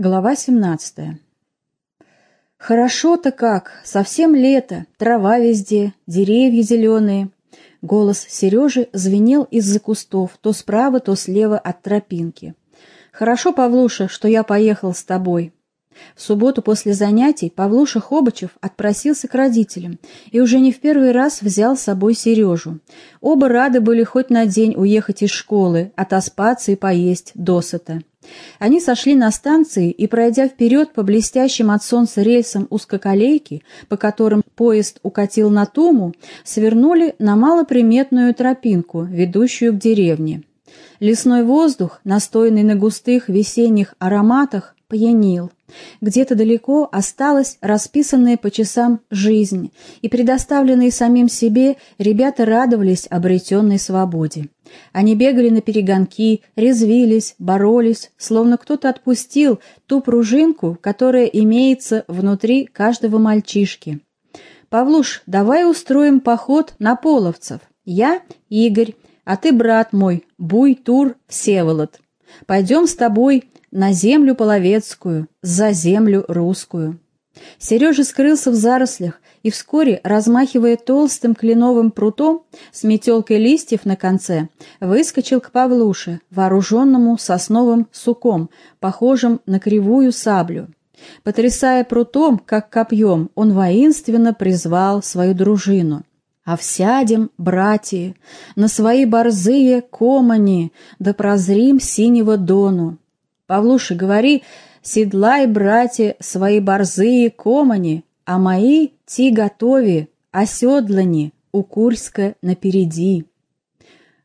Глава 17 «Хорошо-то как, совсем лето, трава везде, деревья зеленые». Голос Сережи звенел из-за кустов, то справа, то слева от тропинки. «Хорошо, Павлуша, что я поехал с тобой. В субботу после занятий Павлуша Хобачев отпросился к родителям и уже не в первый раз взял с собой Сережу. Оба рады были хоть на день уехать из школы, отоспаться и поесть досыта. Они сошли на станции и, пройдя вперед по блестящим от солнца рельсам узкоколейки, по которым поезд укатил на Туму, свернули на малоприметную тропинку, ведущую к деревне. Лесной воздух, настойный на густых весенних ароматах, пьянил. Где-то далеко осталась расписанная по часам жизнь, и предоставленные самим себе ребята радовались обретенной свободе. Они бегали на перегонки, резвились, боролись, словно кто-то отпустил ту пружинку, которая имеется внутри каждого мальчишки. «Павлуш, давай устроим поход на половцев. Я — Игорь, а ты, брат мой, Буй-Тур Всеволод. Пойдем с тобой на землю половецкую, за землю русскую. Сережа скрылся в зарослях и вскоре, размахивая толстым кленовым прутом с метелкой листьев на конце, выскочил к Павлуше, вооруженному сосновым суком, похожим на кривую саблю. Потрясая прутом, как копьем, он воинственно призвал свою дружину. «А всядем, братья, на свои борзые комани, да прозрим синего дону, Павлуша, говори, седлай, братья, свои борзые комани, а мои ти готови, оседлани, у Курска напереди.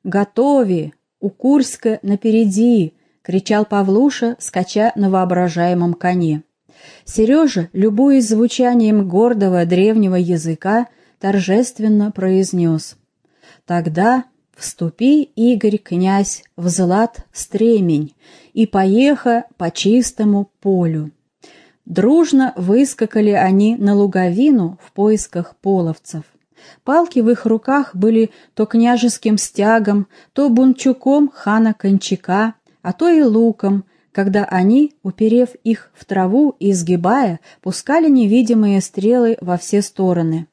Готови, у Курска напереди, кричал Павлуша, скача на воображаемом коне. Сережа, любуясь звучанием гордого древнего языка, торжественно произнес. Тогда Вступи, Игорь, князь, в злат стремень, и поеха по чистому полю. Дружно выскакали они на луговину в поисках половцев. Палки в их руках были то княжеским стягом, то бунчуком хана Кончака, а то и луком, когда они, уперев их в траву и сгибая, пускали невидимые стрелы во все стороны.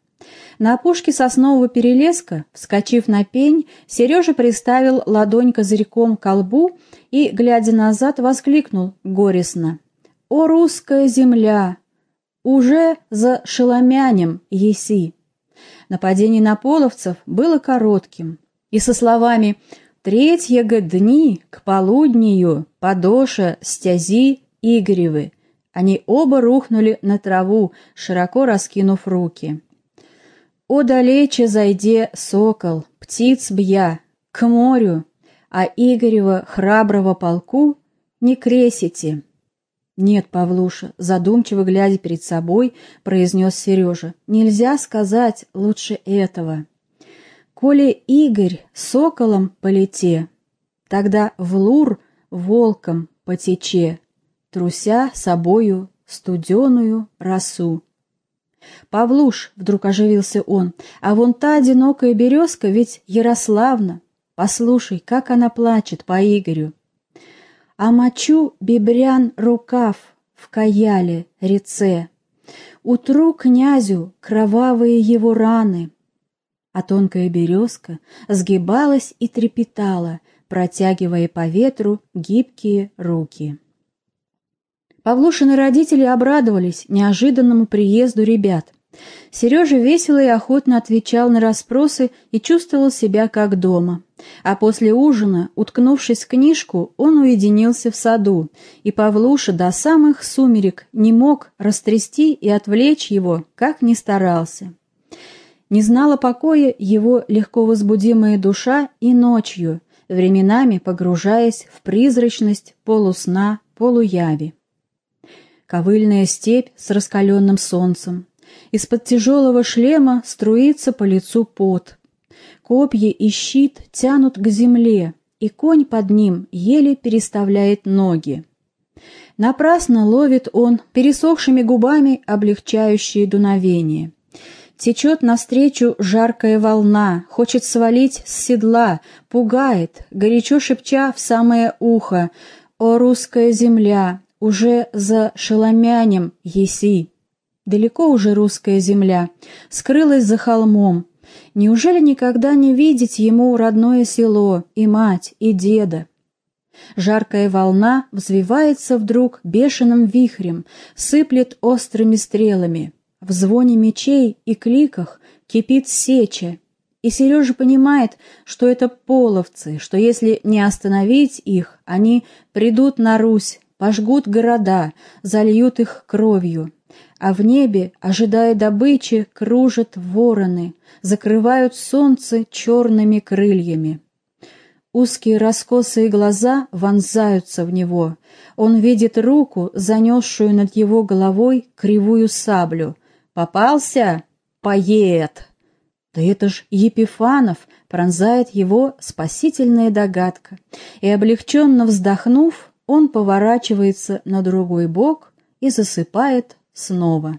На опушке соснового перелеска, вскочив на пень, Сережа приставил ладонь козырьком к колбу и, глядя назад, воскликнул горестно. «О, русская земля! Уже за шеломянем еси!» Нападение на половцев было коротким, и со словами «Третьего дни к полуднию подоша стязи Игоревы» они оба рухнули на траву, широко раскинув руки. О, далече зайде сокол, птиц бья, к морю, а Игорева храброго полку не кресите. Нет, Павлуша, задумчиво глядя перед собой, произнес Сережа, нельзя сказать лучше этого. Коли Игорь соколом полете, тогда в лур волком потече, труся собою студеную росу. «Павлуш», — вдруг оживился он, — «а вон та одинокая березка ведь Ярославна. Послушай, как она плачет по Игорю. А мочу бебрян рукав в каяле реце. Утру князю кровавые его раны». А тонкая березка сгибалась и трепетала, протягивая по ветру гибкие руки. Павлушины родители обрадовались неожиданному приезду ребят. Сережа весело и охотно отвечал на расспросы и чувствовал себя как дома. А после ужина, уткнувшись в книжку, он уединился в саду, и Павлуша до самых сумерек не мог растрясти и отвлечь его, как ни старался. Не знала покоя его легко возбудимая душа и ночью, временами погружаясь в призрачность полусна, полуяви ковыльная степь с раскаленным солнцем. Из-под тяжелого шлема струится по лицу пот. Копья и щит тянут к земле, и конь под ним еле переставляет ноги. Напрасно ловит он пересохшими губами облегчающие дуновение. Течет навстречу жаркая волна, хочет свалить с седла, пугает, горячо шепча в самое ухо «О, русская земля! Уже за Шеломянем еси. Далеко уже русская земля, скрылась за холмом. Неужели никогда не видеть ему родное село, и мать, и деда? Жаркая волна взвивается вдруг бешеным вихрем, сыплет острыми стрелами. В звоне мечей и кликах кипит сеча, и Сережа понимает, что это половцы, что если не остановить их, они придут на Русь, пожгут города, зальют их кровью. А в небе, ожидая добычи, кружат вороны, закрывают солнце черными крыльями. Узкие раскосые глаза вонзаются в него. Он видит руку, занесшую над его головой кривую саблю. «Попался? Поет!» Да это ж Епифанов, пронзает его спасительная догадка, и, облегченно вздохнув, он поворачивается на другой бок и засыпает снова.